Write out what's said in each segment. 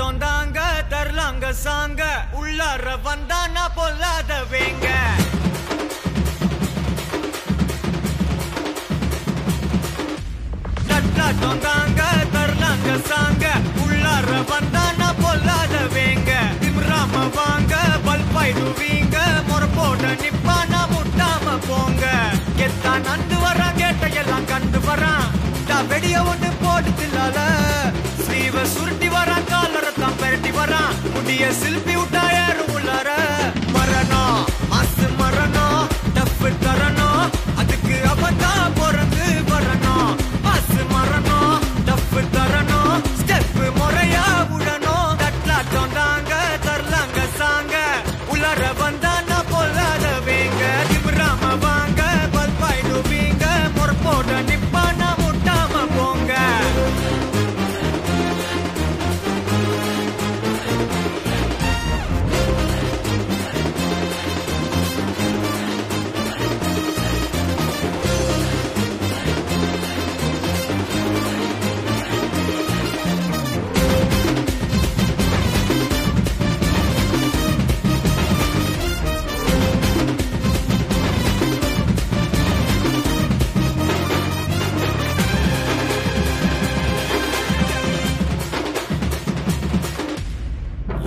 மாட்டோம் தாங்க தரலாங்க சாங்க. உள்ளார வந்தானா பொல்லாத வேங்க. தட்டாட்டம் தாங்க தரலாங்க சாங்க. உள்ளார வந்தானா பொல்லாத வேங்க. திமிராம வாங்க பல்பாயிடுவீங்க முறப்போட நிப்பானா முட்டாம போங்க. எத்தான் நந்து வரான் கேட்டையெல்லாம் கண்டு வரான். வெடிய ஒன்று போட்டு தில்லால ஸ்லீவ சுருட்டி வர be a silpy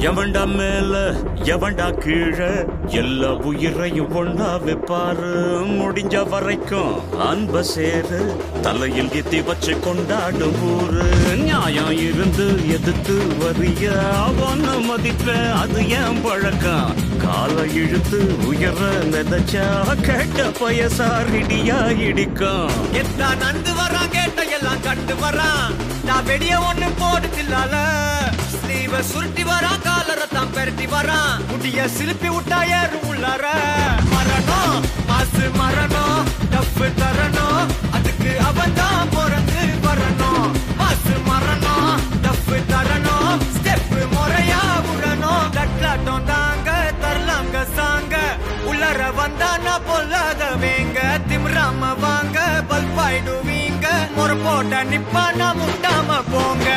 எவன்டா மேல எவன்டா கீழே? எல்லா உயிரையும் ஒன்னா வைப்பாரு. முடிஞ்ச வரைக்கும் அன்ப சேரு. தலையில் எத்தி வச்சு கொண்டாடும் ஊரு. நியாயம் இருந்து எதிர்த்து வரிய அவன மதிப்ப. அது ஏன் பழக்கம்? காலை இழுத்து உயர நினைச்சா கேட்ட பயசாரிடியா இடிக்கும். எத்தா நந்து வரான் கேட்ட எல்லாம் கண்டு வரான். நான் வெடிய ஒண்ணு போடுதில்லால. ஸ்லீவ சுருட்டி வரான் வரான் சிலுப்பி விட்டா ஏறும் உள்ளார. மரணம் மாசு மரணம் டப்பு தரணும். அதுக்கு அவன் தான் பிறந்து வரணும். மாசு மரணம் டப்பு தரணும். ஸ்டெப் முறையா விடணும் தட்லாட்டம் தாங்க தரலாங்க சாங்க. உள்ளர வந்தானா பொல்லாத வேங்க. திம்ராம வாங்க பல்பாயிடுவீங்க முறை போட்ட நிப்பானா முட்டாம போங்க.